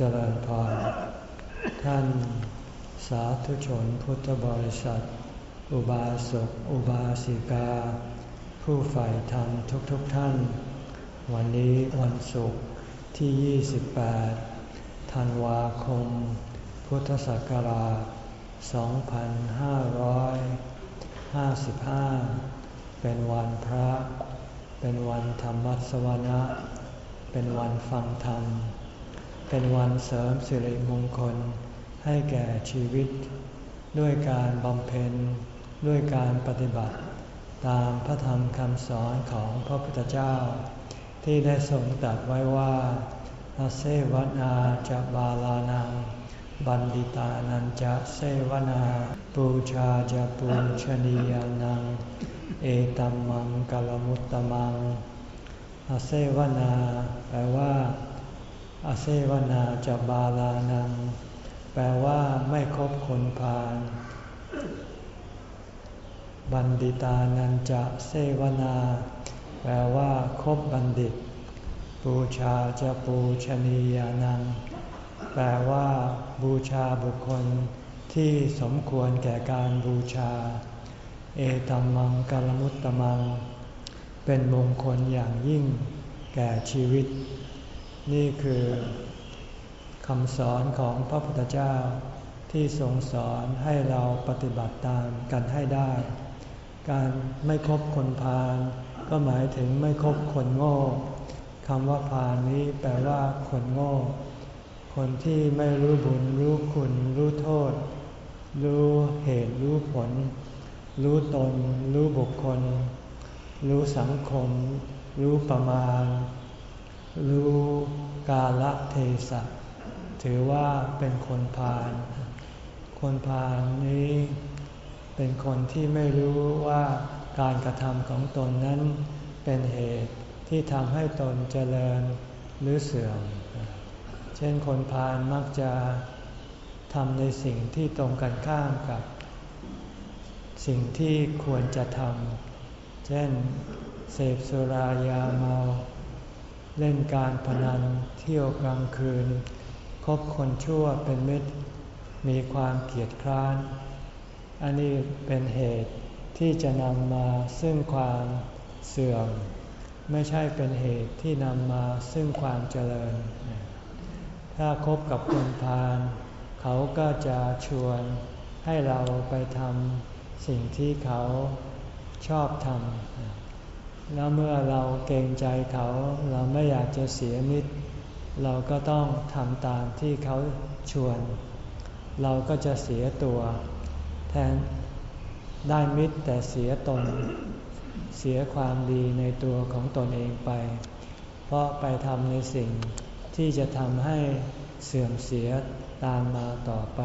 เจริญพร ท่านสาธุชนพุทธบริษัท อุบาสกอุบาสิกา ผู้ใฝ่ธรรมทุกๆทท่าน วันนี้วันศุกร์ที่ 28 ธันวาคม พุทธศักราช 2555 เป็นวันพระ เป็นวันธรรมสวนะ เป็นวันฟังธรรม เป็นวันเสริมสิริมงคล ให้แก่ชีวิต ด้วยการบำเพ็ญ ด้วยการปฏิบัติ ตามพระธรรมคำสอนของพระพุทธเจ้า ที่ได้ทรงตรัสไว้ว่าอาเซวนาจะบาลานัง บันดิตานันจะเซวนา ปูชาจะปูชนียานัง เอตัมมังกลมุตตมังอาเซวนาแปลว่า อาเซวนาจะบาลานัง แปลว่าไม่คบคนพาลบัณฑิตานันจะเซวนา แปลว่าคบบัณฑิต บูชาจะปูชนียานัง แปลว่าบูชาบุคคลที่สมควรแก่การบูชา เอตัมมังกลมุตตมัง เป็นมงคลอย่างยิ่ง แก่ชีวิต นี่คือคำสอนของพระพุทธเจ้าที่ทรงสอนให้เราปฏิบัติตามกันให้ได้ การไม่คบคนพาลก็หมายถึงไม่คบคนโง่คำว่าพาลนี้แปลว่าคนโง่ คนที่ไม่รู้บุญรู้คุณ รู้โทษ รู้เหตุรู้ผล รู้ตน รู้บุคคล รู้สังคม รู้ประมาณ รู้กาลเทศะถือว่าเป็นคนพาลคนพาลนี้เป็นคนที่ไม่รู้ว่าการกระทำของตนนั้นเป็นเหตุที่ทำให้ตนเจริญหรือเสื่อม เช่นคนพาลมักจะทำในสิ่งที่ตรงกันข้ามกับ สิ่งที่ควรจะทำ เช่น เสพสุรายาเมา เล่นการพนันเที่ยวกลางคืน คบคนชั่วเป็นมิตร มีความเกียดคร้าน อันนี้เป็นเหตุที่จะนำมาซึ่งความเสื่อม ไม่ใช่เป็นเหตุที่นำมาซึ่งความเจริญ ถ้าคบกับคนพาลเขาก็จะชวนให้เราไปทำสิ่งที่เขาชอบทำ แล้วเมื่อเราเกรงใจเขา เราไม่อยากจะเสียมิตร เราก็ต้องทำตามที่เขาชวน เราก็จะเสียตัว แทนได้มิตรแต่เสียตน เสียความดีในตัวของตนเองไป เพราะไปทำในสิ่งที่จะทำให้เสื่อมเสียตามมาต่อไป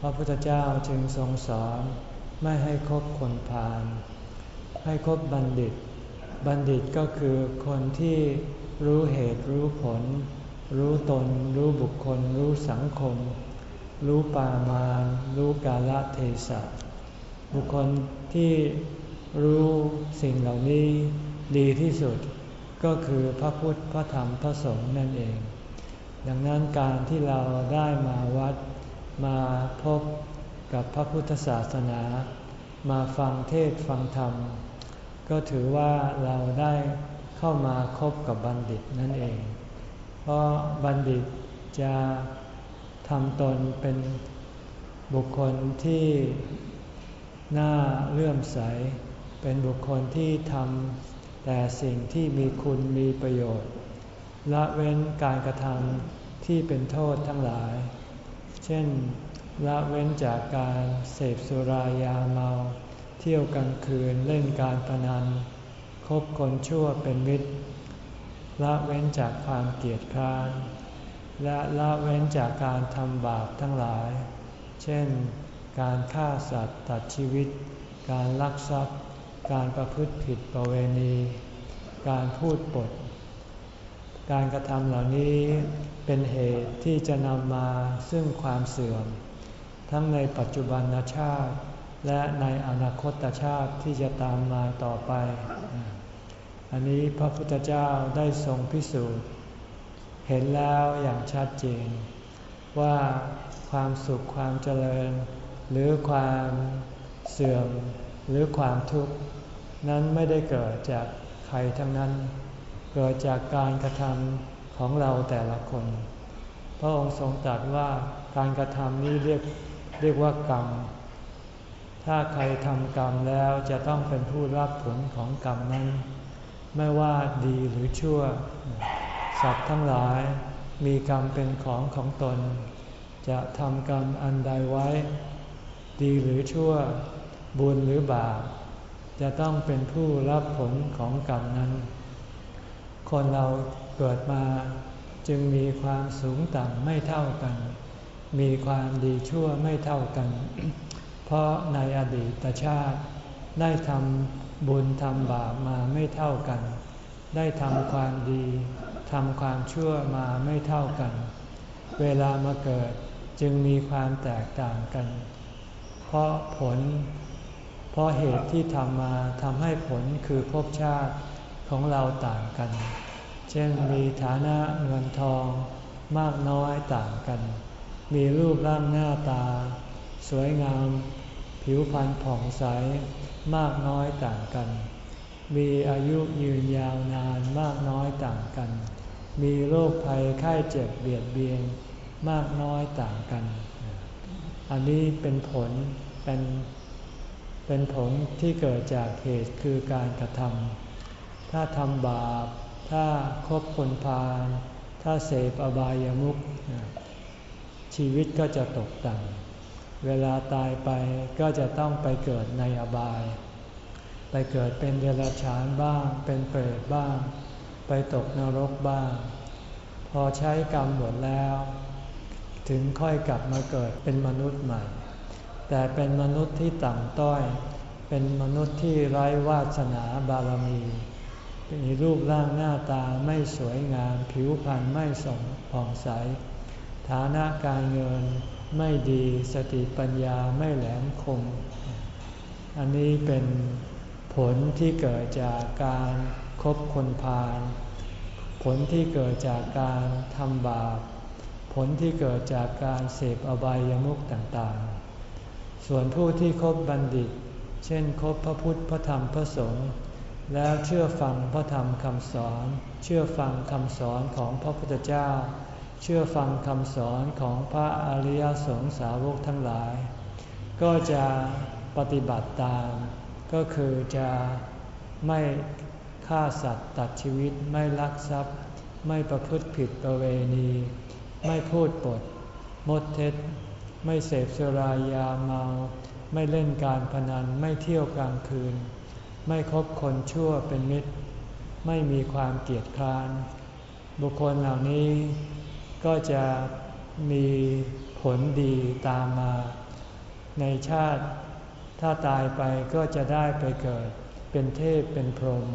พระพุทธเจ้าจึงทรงสอนไม่ให้คบคนพาล ให้คบบัณฑิต บัณฑิตก็คือคนที่รู้เหตุรู้ผล รู้ตน รู้บุคคล รู้สังคม รู้ปามารู้กาลเทศะบุคคลที่รู้สิ่งเหล่านี้ดีที่สุดก็คือพระพุทธพระธรรมพระสงฆ์นั่นเอง ดังนั้นการที่เราได้มาวัดมาพบกับพระพุทธศาสนา มาฟังเทศฟังธรรม ก็ถือว่าเราได้เข้ามาคบกับบัณฑิตนั่นเอง เพราะบัณฑิตจะทำตนเป็นบุคคลที่น่าเลื่อมใส เป็นบุคคลที่ทำแต่สิ่งที่มีคุณมีประโยชน์ ละเว้นการกระทำที่เป็นโทษทั้งหลาย เช่น ละเว้นจากการเสพสุรายาเมา ที่ยวกลางคืนเล่นการพนัน คบคนชั่วเป็นมิตร ละเว้นจากความเกียดคร้าน และละเว้นจากการทำบาปทั้งหลาย เช่น การฆ่าสัตว์ตัดชีวิต การลักทรัพย์ การประพฤติผิดประเวณี การพูดปด การกระทำเหล่านี้เป็นเหตุที่จะนำมาซึ่งความเสื่อม ทั้งในปัจจุบันชาติ และในอนาคตชาติที่จะตามมาต่อไป อันนี้พระพุทธเจ้าได้ทรงพิสูจน์ เห็นแล้วอย่างชัดเจน ว่าความสุขความเจริญ หรือความเสื่อมหรือความทุกข์ นั้นไม่ได้เกิดจากใครทั้งนั้น เกิดจากการกระทำของเราแต่ละคน พระองค์ทรงตรัสว่าการกระทำนี้เรียกเรียกว่ากรรม ถ้าใครทำกรรมแล้วจะต้องเป็นผู้รับผลของกรรมนั้น ไม่ว่าดีหรือชั่ว สัตว์ทั้งหลายมีกรรมเป็นของของตน จะทำกรรมอันใดไว้ ดีหรือชั่ว บุญหรือบาปจะต้องเป็นผู้รับผลของกรรมนั้น คนเราเกิดมาจึงมีความสูงต่ำไม่เท่ากัน มีความดีชั่วไม่เท่ากัน เพราะในอดีตชาติได้ทำบุญทำบาปมาไม่เท่ากัน ได้ทำความดีทำความชั่วมาไม่เท่ากัน เวลามาเกิดจึงมีความแตกต่างกัน เพราะผล เพราะเหตุที่ทำมาทำให้ผลคือภพชาติของเราต่างกัน เช่นมีฐานะเงินทองมากน้อยต่างกัน มีรูปร่างหน้าตา สวยงาม ผิวพรรณผ่องใสมากน้อยต่างกัน มีอายุยืนยาวนานมากน้อยต่างกัน มีโรคภัยไข้เจ็บเบียดเบียนมากน้อยต่างกัน อันนี้เป็นผลเป็นเป็นผลที่เกิดจากเหตุคือการกระทำ ถ้าทำบาป ถ้าคบคนพาล ถ้าเสพอบายามุขชีวิตก็จะตกต่ำ เวลาตายไปก็จะต้องไปเกิดในอบาย ไปเกิดเป็นเดรัจฉานบ้าง เป็นเปรตบ้าง ไปตกนรกบ้าง พอใช้กรรมหมดแล้ว ถึงค่อยกลับมาเกิดเป็นมนุษย์ใหม่ แต่เป็นมนุษย์ที่ต่ำต้อย เป็นมนุษย์ที่ไร้วาสนาบารมีมีรูปร่างหน้าตาไม่สวยงาม ผิวพรรณไม่สมผ่องใส ฐานะการเงิน ไม่ดีสติปัญญาไม่แหลมคม อันนี้เป็นผลที่เกิดจากการครบคนพาลผลที่เกิดจากการทำบาป ผลที่เกิดจากการเสพอบายามุขต่างๆ ส่วนผู้ที่คบบัณฑิต เช่นคบพระพุทธพระธรรมพระสงฆ์แล้วเชื่อฟังพระธรรมคำสอน เชื่อฟังคำสอนของพระพุทธเจ้า เชื่อฟังคำสอนของพระอริยสงสาวกทั้งหลาย ก็จะปฏิบัติตาม ก็คือจะไม่ฆ่าสัตว์ตัดชีวิตไม่ลักทรัพย์ ไม่ประพฤติผิดประเวณี ไม่พูดปด มดเท็จ ไม่เสพสุรายาเมา ไม่เล่นการพนันไม่เที่ยวกลางคืน ไม่คบคนชั่วเป็นมิตร ไม่มีความเกียดคร้าน บุคคลเหล่านี้ ก็จะมีผลดีตามมา ในชาติถ้าตายไปก็จะได้ไปเกิด เป็นเทพเป็นพรหม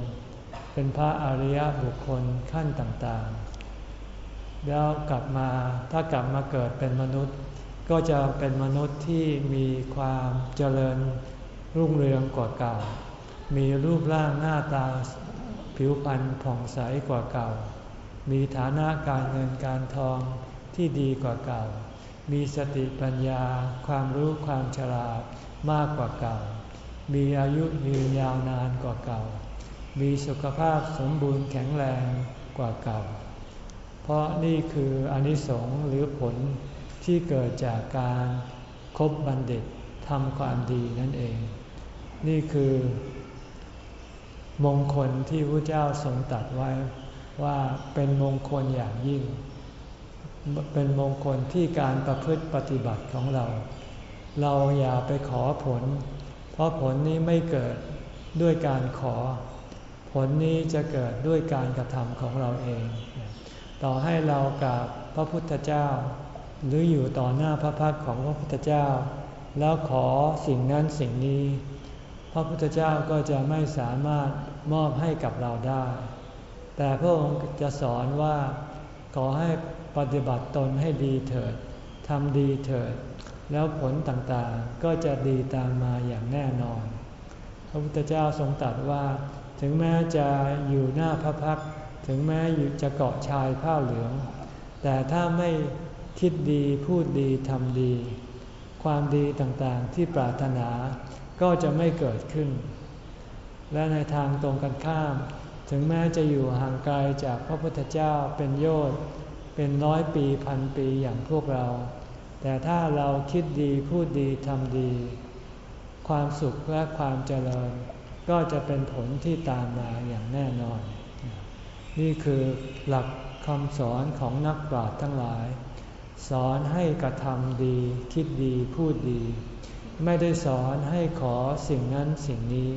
เป็นพระอริยบุคคลขั้นต่างๆ แล้วกลับมาถ้ากลับมาเกิดเป็นมนุษย์ ก็จะเป็นมนุษย์ที่มีความเจริญรุ่งเรืองกว่าเก่า มีรูปร่างหน้าตาผิวพรรณผ่องใสกว่าเก่า มีฐานะการเงินการทองที่ดีกว่าเก่า มีสติปัญญาความรู้ความฉลาดมากกว่าเก่า มีอายุยืนยาวนานกว่าเก่า มีสุขภาพสมบูรณ์แข็งแรงกว่าเก่า เพราะนี่คืออนิสงส์หรือผลที่เกิดจากการครบบัณฑิตทำความดีนั่นเอง นี่คือ มงคลที่พระเจ้าทรงตัดไว้ ว่าเป็นมงคลอย่างยิ่ง เป็นมงคลที่การประพฤติปฏิบัติของเรา เราอย่าไปขอผล เพราะผลนี้ไม่เกิดด้วยการขอ ผลนี้จะเกิดด้วยการกระทำของเราเอง ต่อให้เรากับพระพุทธเจ้า หรืออยู่ต่อหน้าพระพักของพระพุทธเจ้า แล้วขอสิ่งนั้นสิ่งนี้ พระพุทธเจ้าก็จะไม่สามารถมอบให้กับเราได้ แต่พระองค์จะสอนว่าขอให้ปฏิบัติตนให้ดีเถิดทำดีเถิด แล้วผลต่างๆก็จะดีตามมาอย่างแน่นอน พระพุทธเจ้าทรงตรัสว่า ถึงแม้จะอยู่หน้าพระพักถึงแม้จะเกาะชายผ้าเหลือง แต่ถ้าไม่คิดดีพูดดีทำดี ความดีต่างๆที่ปรารถนาก็จะไม่เกิดขึ้น และในทางตรงกันข้าม ถึงแม้จะอยู่ห่างไกลจากพระพุทธเจ้าเป็นโยชน์เป็นร้อยปีพันปีอย่างพวกเรา แต่ถ้าเราคิดดีพูดดีทำดี ความสุขและความเจริญ ก็จะเป็นผลที่ตามมาอย่างแน่นอน นี่คือหลักคำสอนของนักปราชญ์ทั้งหลาย สอนให้กระทำดี คิดดีพูดดี ไม่ได้สอนให้ขอสิ่งนั้นสิ่งนี้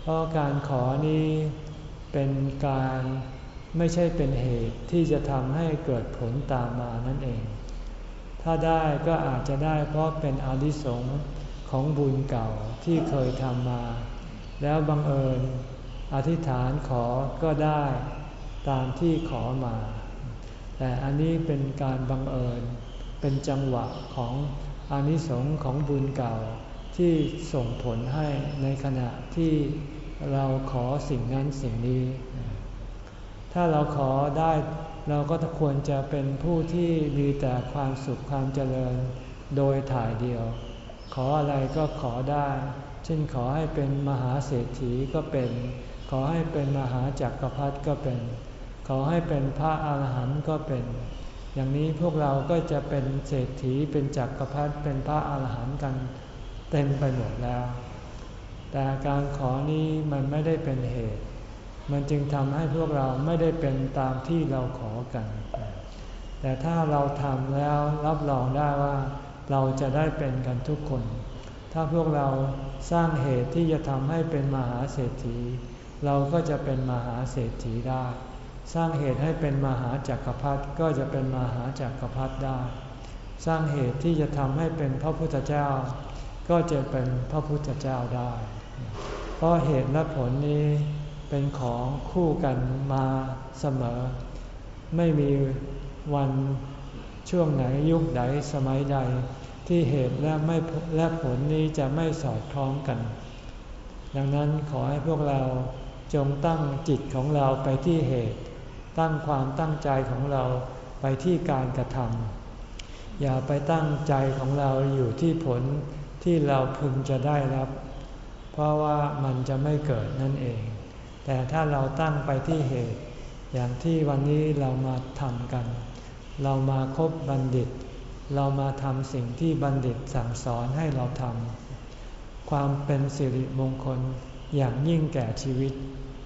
เพราะการขอนี้ เป็นการไม่ใช่เป็นเหตุที่จะทำให้เกิดผลตามมานั่นเอง ถ้าได้ก็อาจจะได้เพราะเป็นอนิสงส์ของบุญเก่าที่เคยทำมา แล้วบังเอิญอธิษฐานขอก็ได้ตามที่ขอมา แต่อันนี้เป็นการบังเอิญเป็นจังหวะของอนิสงส์ของบุญเก่าที่ส่งผลให้ในขณะที่ เราขอสิ่งนั้นสิ่งนี้ ถ้าเราขอได้เราก็ควรจะเป็นผู้ที่มีแต่ความสุขความเจริญโดยถ่ายเดียว ขออะไรก็ขอได้ เช่นขอให้เป็นมหาเศรษฐีก็เป็น ขอให้เป็นมหาจักรพรรดิก็เป็น ขอให้เป็นพระอาหารหันต์ก็เป็น อย่างนี้พวกเราก็จะเป็นเศรษฐีเป็นจักรพรรดิเป็นพระอาหารหันต์กันเต็มไปหมดแล้ว แต่การขอนี้มันไม่ได้เป็นเหตุ มันจึงทำให้พวกเราไม่ได้เป็นตามที่เราขอกัน แต่ถ้าเราทำแล้วรับรองได้ว่า เราจะได้เป็นกันทุกคน ถ้าพวกเราสร้างเหตุที่จะทำให้เป็นมหาเศรษฐี เราก็จะเป็นมหาเศรษฐีได้ สร้างเหตุให้เป็นมหาจักรพรรดิก็จะเป็นมหาจักรพรรดิได้ สร้างเหตุที่จะทำให้เป็นพระพุทธเจ้า ก็จะเป็นพระพุทธเจ้าได้ เพราะเหตุและผลนี้เป็นของคู่กันมาเสมอ ไม่มีวันช่วงไหนยุคไหนสมัยใด ที่เหตุและไม่และผลนี้จะไม่สอดคล้องกัน ดังนั้นขอให้พวกเราจงตั้งจิตของเราไปที่เหตุ ตั้งความตั้งใจของเราไปที่การกระทำอย่าไปตั้งใจของเราอยู่ที่ผลที่เราพึงจะได้รับ เพราะว่ามันจะไม่เกิดนั่นเอง แต่ถ้าเราตั้งไปที่เหตุ อย่างที่วันนี้เรามาทำกัน เรามาคบบัณฑิต เรามาทำสิ่งที่บัณฑิตสั่งสอนให้เราทำความเป็นสิริมงคลอย่างยิ่งแก่ชีวิต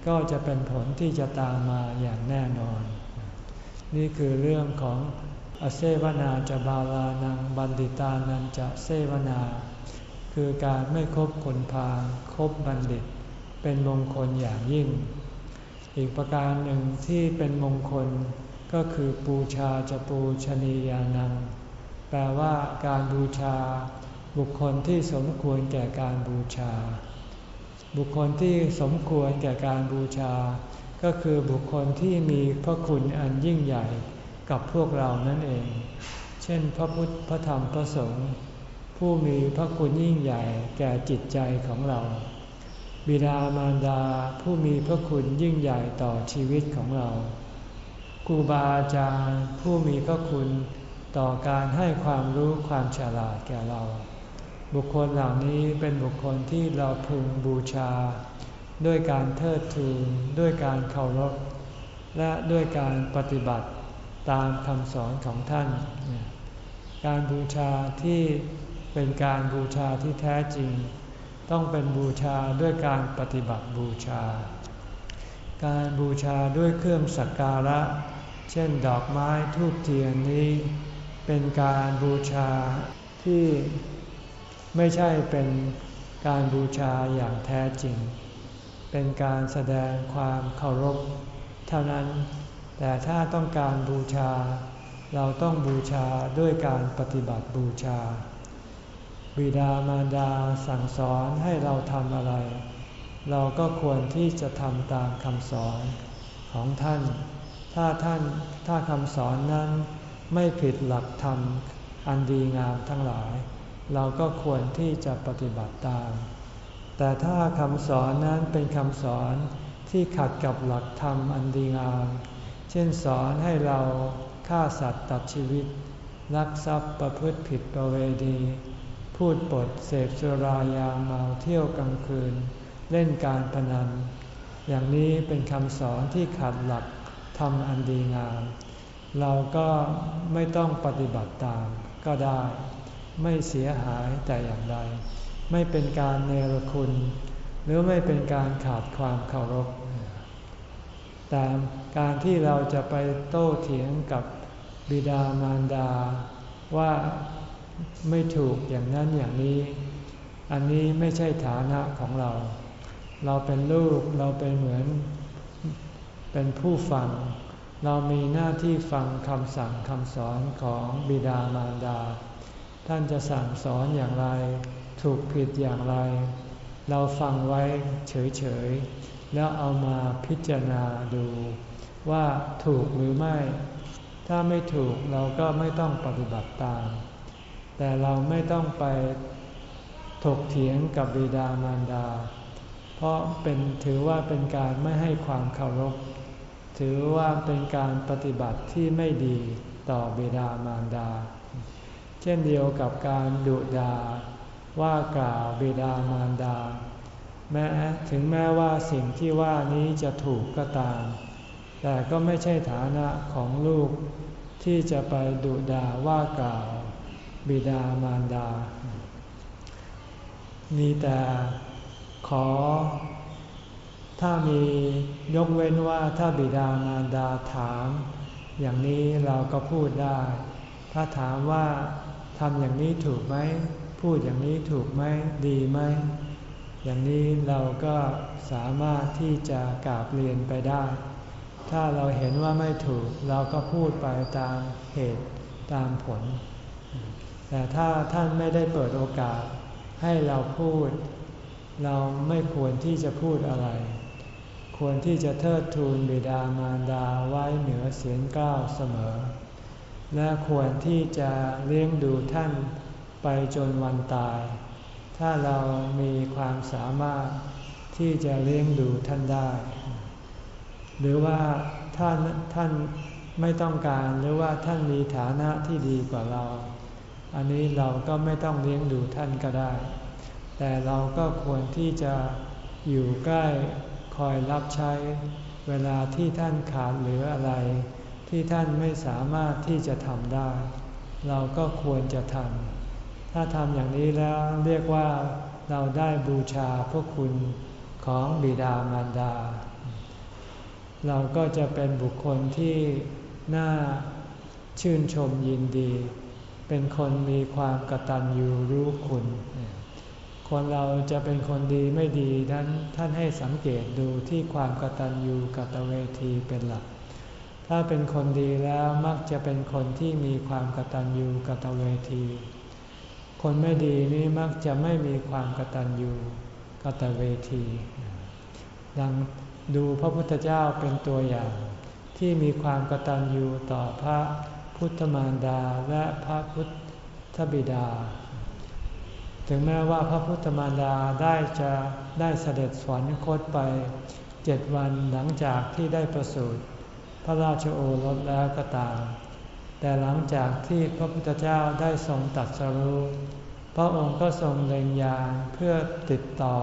ก็จะเป็นผลที่จะตามมาอย่างแน่นอน นี่คือเรื่องของอเซวนาจะบาลานังบันดิตานันจะเซวนา คือการไม่คบคนพาลคบบัณฑิต เป็นมงคลอย่างยิ่ง อีกประการหนึ่งที่เป็นมงคลก็คือปูชาจะปูชนียานัง แปลว่าการบูชา บุคคลที่สมควรแก่การบูชา บุคคลที่สมควรแก่การบูชา ก็คือบุคคลที่มีพระคุณอันยิ่งใหญ่กับพวกเรานั่นเอง เช่น พระพุทธพระธรรมพระสงฆ์ ผู้มีพระคุณยิ่งใหญ่แก่จิตใจของเรา บิดามารดาผู้มีพระคุณยิ่งใหญ่ต่อชีวิตของเราครูบาอาจารย์ผู้มีพระคุณต่อการให้ความรู้ความฉลาดแก่เรา บุคคลเหล่านี้เป็นบุคคลที่เราพึงบูชา ด้วยการเทิดทูนด้วยการเคารพและด้วยการปฏิบัติตามคำสอนของท่าน การบูชาที่ เป็นการบูชาที่แท้จริง ต้องเป็นบูชาด้วยการปฏิบัติบูชา การบูชาด้วยเครื่องสักการะ เช่นดอกไม้ทูบเทียนนี้ เป็นการบูชาที่ไม่ใช่เป็นการบูชาอย่างแท้จริง เป็นการแสดงความเคารพเท่านั้น แต่ถ้าต้องการบูชา เราต้องบูชาด้วยการปฏิบัติบูชา บิดามารดาสั่งสอนให้เราทำอะไร เราก็ควรที่จะทำตามคำสอนของท่าน ถ้าท่านถ้าคำสอนนั้นไม่ผิดหลักธรรมอันดีงามทั้งหลาย เราก็ควรที่จะปฏิบัติตาม แต่ถ้าคำสอนนั้นเป็นคำสอนที่ขัดกับหลักธรรมอันดีงาม เช่นสอนให้เราฆ่าสัตว์ตัดชีวิตลักทรัพย์ประพฤติผิดประเวณี พูดปดเสพสุรายาเมาเที่ยวกลางคืน เล่นการพนัน อย่างนี้เป็นคำสอนที่ขัดหลักทำอันดีงาม เราก็ไม่ต้องปฏิบัติตามก็ได้ ไม่เสียหายแต่อย่างใดไม่เป็นการเนรคุณ หรือไม่เป็นการขาดความเคารพแต่การที่เราจะไปโต้เถียงกับบิดามารดาว่า ไม่ถูกอย่างนั้นอย่างนี้ อันนี้ไม่ใช่ฐานะของเรา เราเป็นลูกเราเป็นเหมือนเป็นผู้ฟัง เรามีหน้าที่ฟังคำสั่งคำสอนของบิดามารดา ท่านจะสั่งสอนอย่างไร ถูกผิดอย่างไร เราฟังไว้เฉยๆ แล้วเอามาพิจารณาดูว่าถูกหรือไม่ ถ้าไม่ถูกเราก็ไม่ต้องปฏิบัติตาม แต่เราไม่ต้องไปถกเถียงกับบิดามารดา เพราะเป็นถือว่าเป็นการไม่ให้ความเคารพ ถือว่าเป็นการปฏิบัติที่ไม่ดีต่อบิดามารดา เช่นเดียวกับการดุดาว่ากล่าวบิดามารดา แม้ถึงแม้ว่าสิ่งที่ว่านี้จะถูกก็ตาม แต่ก็ไม่ใช่ฐานะของลูกที่จะไปดุดาว่ากล่าว บิดามารดา มีแต่ขอ ถ้ามียกเว้นว่าถ้าบิดามารดาถาม อย่างนี้เราก็พูดได้ ถ้าถามว่าทำอย่างนี้ถูกไหม พูดอย่างนี้ถูกไหม ดีไหม อย่างนี้เราก็สามารถที่จะกราบเรียนไปได้ ถ้าเราเห็นว่าไม่ถูก เราก็พูดไปตามเหตุตามผล แต่ถ้าท่านไม่ได้เปิดโอกาสให้เราพูด เราไม่ควรที่จะพูดอะไร ควรที่จะเทิดทูนบิดามารดาไว้เหนือเสียงก้าวเสมอ และควรที่จะเลี้ยงดูท่านไปจนวันตาย ถ้าเรามีความสามารถที่จะเลี้ยงดูท่านได้ หรือว่าท่านท่านไม่ต้องการหรือว่าท่านมีฐานะที่ดีกว่าเรา อันนี้เราก็ไม่ต้องเลี้ยงดูท่านก็ได้ แต่เราก็ควรที่จะอยู่ใกล้คอยรับใช้ เวลาที่ท่านขาดหรืออะไร ที่ท่านไม่สามารถที่จะทำได้ เราก็ควรจะทำถ้าทำอย่างนี้แล้วเรียกว่าเราได้บูชาพระคุณของบิดามารดา เราก็จะเป็นบุคคลที่น่าชื่นชมยินดี เป็นคนมีความกตัญญูรู้คุณ คนเราจะเป็นคนดีไม่ดีนั้นท่านให้สังเกตดูที่ความกตัญญูกตเวทีเป็นหลัก ถ้าเป็นคนดีแล้วมักจะเป็นคนที่มีความกตัญญูกตเวที คนไม่ดีนี่มักจะไม่มีความกตัญญูกตเวที ดังดูพระพุทธเจ้าเป็นตัวอย่างที่มีความกตัญญูต่อพระ พุทธมารดาและพระพุทธบิดา ถึงแม้ว่าพระพุทธมารดาได้จะได้เสด็จสวรรคตไปเจ็ดวันหลังจากที่ได้ประสูติพระราชโอรสแล้วก็ตาม แต่หลังจากที่พระพุทธเจ้าได้ทรงตัดสรู้พระองค์ก็ทรงเล็งยานเพื่อติดต่อ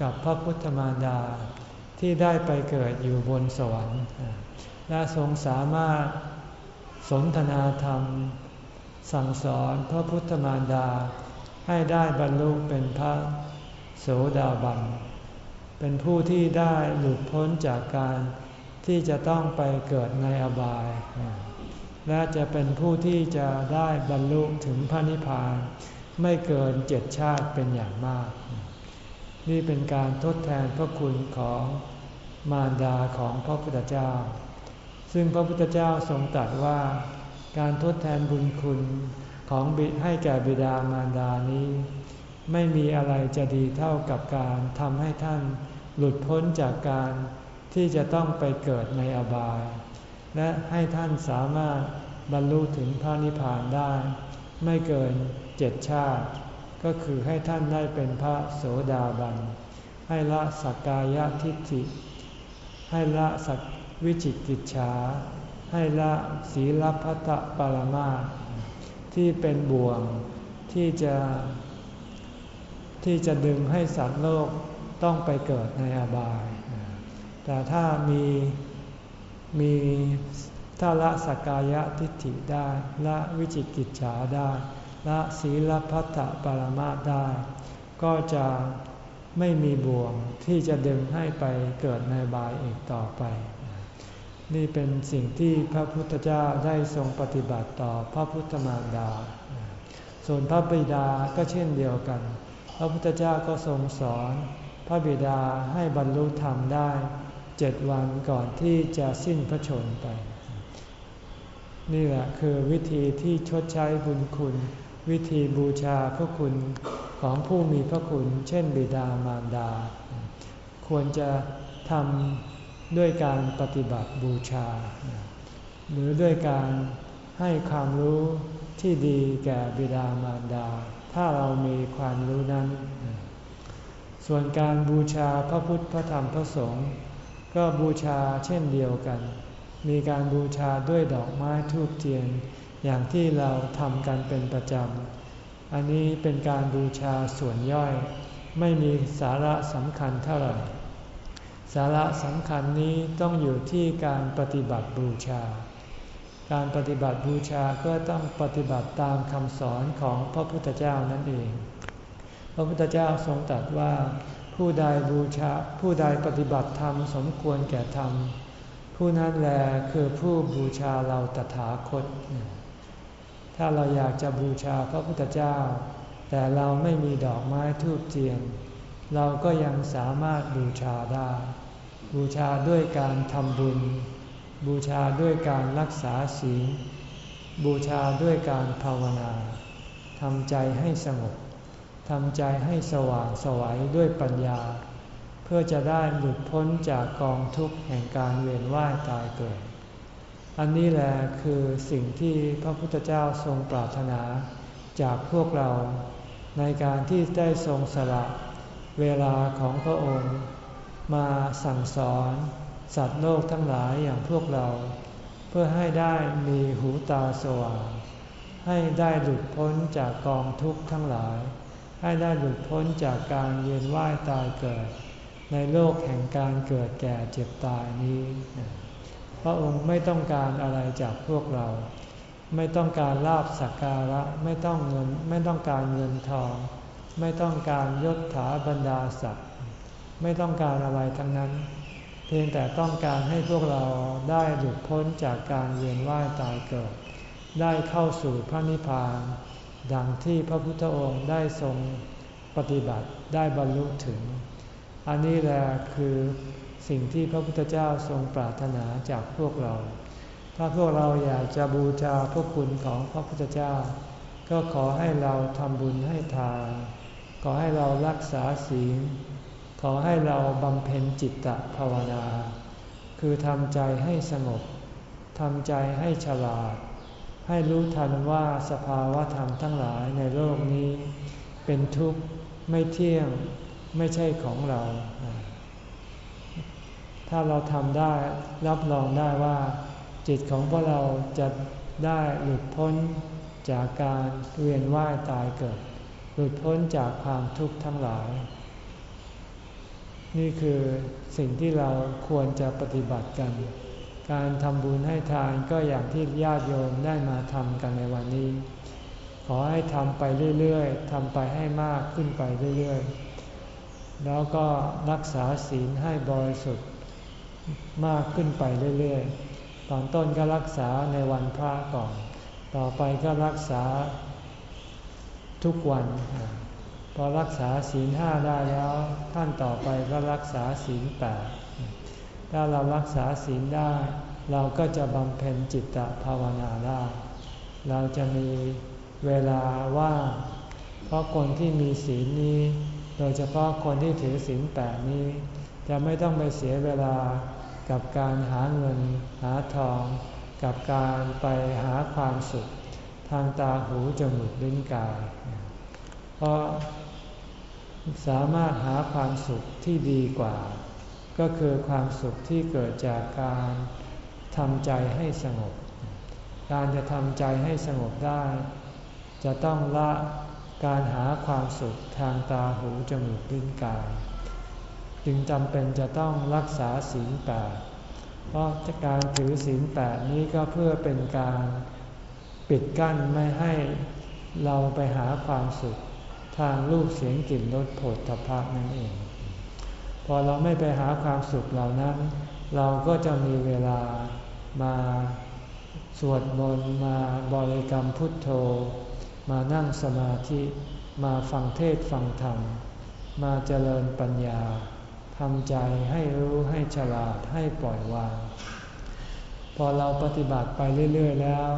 กับพระพุทธมารดาที่ได้ไปเกิดอยู่บนสวรรค์ และทรงสามารถ สนทนาธรรม สั่งสอนพระพุทธมารดา ให้ได้บรรลุเป็นพระโสดาบัน เป็นผู้ที่ได้หลุดพ้นจากการที่จะต้องไปเกิดในอบาย และจะเป็นผู้ที่จะได้บรรลุถึงพระนิพพาน ไม่เกินเจ็ดชาติเป็นอย่างมาก นี่เป็นการทดแทนพระคุณของมารดาของพระพุทธเจ้า ซึ่งพระพุทธเจ้าทรงตรัสว่า การทดแทนบุญคุณของบิดให้แก่บิดามารดานี้ ไม่มีอะไรจะดีเท่ากับการทำให้ท่านหลุดพ้นจากการที่จะต้องไปเกิดในอบาย และให้ท่านสามารถบรรลุถึงพระนิพพานได้ ไม่เกินเจ็ดชาติ ก็คือให้ท่านได้เป็นพระโสดาบัน ให้ละสักกายทิฏฐิ ให้ละสัก วิจิกิจฉาให้ละศีลพัตปรมาที่เป็นบ่วงที่จะที่จะดึงให้สัตว์โลกต้องไปเกิดในอบาย แต่ถ้ามีมีถ้าละสกกายะทิฏฐิได้ละวิจิกิจฉาได้ละศีลพัตปรมาได้ ก็จะไม่มีบ่วงที่จะดึงให้ไปเกิดในบายอีกต่อไป นี่เป็นสิ่งที่พระพุทธเจ้าได้ทรงปฏิบัติต่อพระพุทธมารดา ส่วนพระบิดาก็เช่นเดียวกัน พระพุทธเจ้าก็ทรงสอน พระบิดาให้บรรลุธรรมได้เจ็ดวันก่อนที่จะสิ้นพระชนไป นี่แหละคือวิธีที่ชดใช้บุญคุณ วิธีบูชาพระคุณของผู้มีพระคุณ เช่นบิดามารดา ควรจะทำ ด้วยการปฏิบัติบูชา หรือด้วยการให้ความรู้ที่ดีแก่บิดามารดา ถ้าเรามีความรู้นั้น ส่วนการบูชาพระพุทธพระธรรมพระสงฆ์ก็บูชาเช่นเดียวกัน มีการบูชาด้วยดอกไม้ทูบเทียน อย่างที่เราทำกันเป็นประจำ อันนี้เป็นการบูชาส่วนย่อย ไม่มีสาระสำคัญเท่าไหร่ สาระสำคัญนี้ต้องอยู่ที่การปฏิบัติบูชา การปฏิบัติบูชาก็ต้องปฏิบัติตามคำสอนของพระพุทธเจ้านั่นเอง พระพุทธเจ้าทรงตรัสว่า ผู้ใดบูชา ผู้ใดปฏิบัติธรรมสมควรแก่ธรรม ผู้นั้นแหละคือผู้บูชาเราตถาคต ถ้าเราอยากจะบูชาพระพุทธเจ้า แต่เราไม่มีดอกไม้ทูบเทียน เราก็ยังสามารถบูชาได้ บูชาด้วยการทำบุญ บูชาด้วยการรักษาศีล บูชาด้วยการภาวนาทำใจให้สงบทำใจให้สว่างสวัยด้วยปัญญา เพื่อจะได้หลุดพ้นจากกองทุกข์แห่งการเวียนว่ายตายเกิด อันนี้แหละคือสิ่งที่พระพุทธเจ้าทรงปรารถนาจากพวกเราในการที่ได้ทรงสละเวลาของพระองค์ มาสั่งสอนสัตว์โลกทั้งหลายอย่างพวกเรา เพื่อให้ได้มีหูตาสว่าง ให้ได้หลุดพ้นจากกองทุกข์ทั้งหลาย ให้ได้หลุดพ้นจากการเวียนว่ายตายเกิด ในโลกแห่งการเกิดแก่เจ็บตายนี้พระองค์ไม่ต้องการอะไรจากพวกเรา ไม่ต้องการลาบสักการะไม่ต้องเงินไม่ต้องการเงินทอง ไม่ต้องการยศถาบรรดาศักดิ์ ไม่ต้องการอะไรทั้งนั้น เพียงแต่ต้องการให้พวกเราได้หลุดพ้นจากการเวียนว่ายตายเกิด ได้เข้าสู่พระนิพพาน ดังที่พระพุทธองค์ได้ทรงปฏิบัติได้บรรลุถึง อันนี้แหละคือสิ่งที่พระพุทธเจ้าทรงปรารถนาจากพวกเรา ถ้าพวกเราอยากจะบูชาพระคุณของพระพุทธเจ้า ก็ขอให้เราทำบุญให้ทาน ขอให้เรารักษาศีล ขอให้เราบำเพ็ญจิตตภาวนา คือทำใจให้สงบทำใจให้ฉลาด ให้รู้ทันว่าสภาวะธรรมทั้งหลายในโลกนี้ เป็นทุกข์ไม่เที่ยงไม่ใช่ของเรา ถ้าเราทำได้รับรองได้ว่า จิตของพวกเราจะได้หลุดพ้นจากการเวียนว่ายตายเกิด หลุดพ้นจากความทุกข์ทั้งหลาย นี่คือสิ่งที่เราควรจะปฏิบัติกัน การทำบุญให้ทานก็อย่างที่ญาติโยมได้มาทำกันในวันนี้ ขอให้ทำไปเรื่อยๆทำไปให้มากขึ้นไปเรื่อยๆ แล้วก็รักษาศีลให้บริสุทธิ์มากขึ้นไปเรื่อยๆ ตอนต้นก็รักษาในวันพระก่อน ต่อไปก็รักษาทุกวัน พอรักษาศีลห้าได้แล้วท่านต่อไปก็รักษาศีลแปดถ้าเรารักษาศีลได้ เราก็จะบำเพ็ญจิตตภาวนาได้ เราจะมีเวลาว่างเพราะคนที่มีศีลนี้ โดยเฉพาะคนที่ถือศีลแปดนี้ จะไม่ต้องไปเสียเวลากับการหาเงินหาทอง กับการไปหาความสุข ทางตาหูจมูกลิ้นกาย เพราะ สามารถหาความสุขที่ดีกว่า ก็คือความสุขที่เกิดจากการทำใจให้สงบ การจะทำใจให้สงบได้ จะต้องละการหาความสุขทางตาหูจมูกลิ้นกาย จึงจำเป็นจะต้องรักษาศีลแปดเพราะการถือศีลแปดนี้ก็เพื่อเป็นการปิดกั้นไม่ให้เราไปหาความสุข ทางรูปเสียงกลิ่นรสผลทพะนั่นเอง พอเราไม่ไปหาความสุขเหล่านั้น เราก็จะมีเวลามาสวดมนต์มาบริกรรมพุทโธ มานั่งสมาธิมาฟังเทศฟังธรรม มาเจริญปัญญาทำใจให้รู้ให้ฉลาดให้ปล่อยวาง พอเราปฏิบัติไปเรื่อย ๆ แล้ว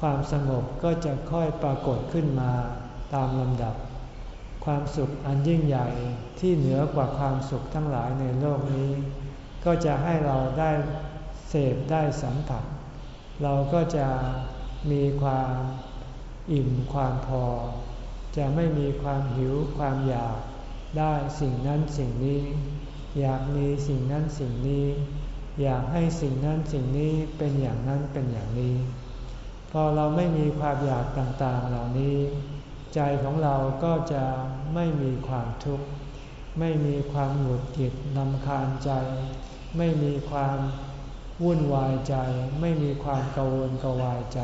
ความสงบก็จะค่อยปรากฏขึ้นมาตามลำดับ ความสุขอันยิ่งใหญ่ที่เหนือกว่าความสุขทั้งหลายในโลกนี้ ก็จะให้เราได้เสพได้สัมผัส เราก็จะมีความอิ่มความพอ จะไม่มีความหิวความอยากได้สิ่งนั้นสิ่งนี้ อยากมีสิ่งนั้นสิ่งนี้ อยากให้สิ่งนั้นสิ่งนี้เป็นอย่างนั้นเป็นอย่างนี้ พอเราไม่มีความอยากต่างๆเหล่านี้ ใจของเราก็จะไม่มีความทุกข์ ไม่มีความหงุดหงิดนำคาญใจ ไม่มีความวุ่นวายใจ ไม่มีความกังวลกวายใจ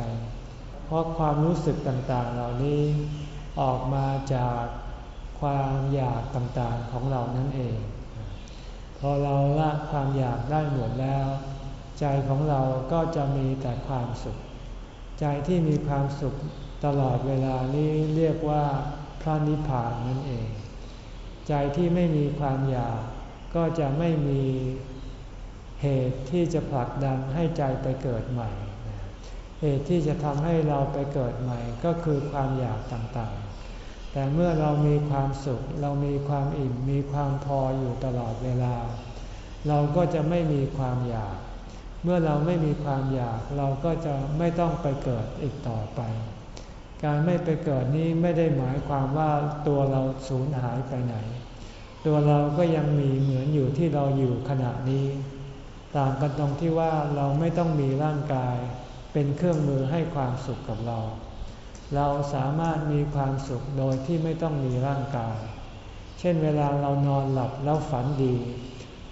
เพราะความรู้สึกต่างๆ เหล่านี้ออกมาจากความอยากต่างๆของเรานั่นเอง พอเราละความอยากได้หมดแล้ว ใจของเราก็จะมีแต่ความสุข ใจที่มีความสุข ตลอดเวลานี้เรียกว่าพระนิพพานนั่นเอง ใจที่ไม่มีความอยากก็จะไม่มีเหตุที่จะผลักดันให้ใจไปเกิดใหม่ เหตุที่จะทำให้เราไปเกิดใหม่ก็คือความอยากต่างๆ แต่เมื่อเรามีความสุข เรามีความอิ่ม มีความพออยู่ตลอดเวลา เราก็จะไม่มีความอยาก เมื่อเราไม่มีความอยาก เราก็จะไม่ต้องไปเกิดอีกต่อไป การไม่ไปเกิดนี้ไม่ได้หมายความว่าตัวเราสูญหายไปไหน ตัวเราก็ยังมีเหมือนอยู่ที่เราอยู่ขณะนี้ ต่างกันตรงที่ว่าเราไม่ต้องมีร่างกาย เป็นเครื่องมือให้ความสุขกับเรา เราสามารถมีความสุขโดยที่ไม่ต้องมีร่างกาย เช่นเวลาเรานอนหลับแล้วฝันดี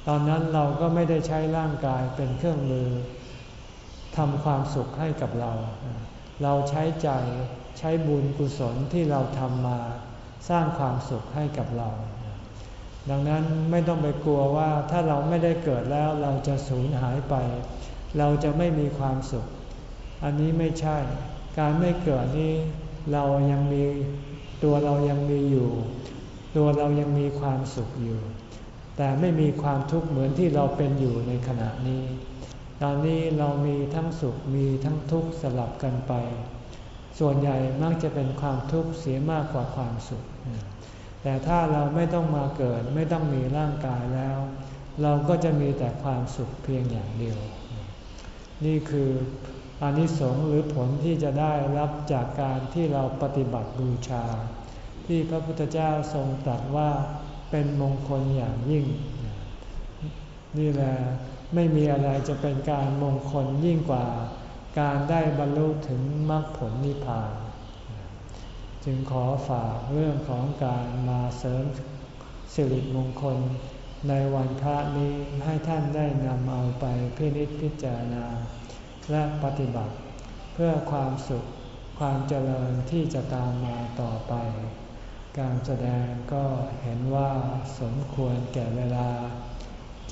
ตอนนั้นเราก็ไม่ได้ใช้ร่างกายเป็นเครื่องมือทำความสุขให้กับเรา เราใช้ใจใช้บุญกุศลที่เราทำมาสร้างความสุขให้กับเรา ดังนั้นไม่ต้องไปกลัวว่าถ้าเราไม่ได้เกิดแล้วเราจะสูญหายไป เราจะไม่มีความสุข อันนี้ไม่ใช่ การไม่เกิดนี้เรายังมีตัวเรายังมีอยู่ ตัวเรายังมีความสุขอยู่ แต่ไม่มีความทุกข์เหมือนที่เราเป็นอยู่ในขณะนี้ ตอนนี้เรามีทั้งสุขมีทั้งทุกข์สลับกันไป ส่วนใหญ่มักจะเป็นความทุกข์เสียมากกว่าความสุข แต่ถ้าเราไม่ต้องมาเกิดไม่ต้องมีร่างกายแล้ว เราก็จะมีแต่ความสุขเพียงอย่างเดียว นี่คืออานิสงส์หรือผลที่จะได้รับจากการที่เราปฏิบัติบูชา ที่พระพุทธเจ้าทรงตรัสว่าเป็นมงคลอย่างยิ่ง นี่แหละไม่มีอะไรจะเป็นการมงคลยิ่งกว่าการได้บรรลุถึงมรรคผลนิพพาน จึงขอฝากเรื่องของการมาเสริมสิริมงคล ในวันพระนี้ให้ท่านได้นำเอาไปพินิจพิจารณา และปฏิบัติ เพื่อความสุขความเจริญที่จะตามมาต่อไป การแสดงก็เห็นว่าสมควรแก่เวลา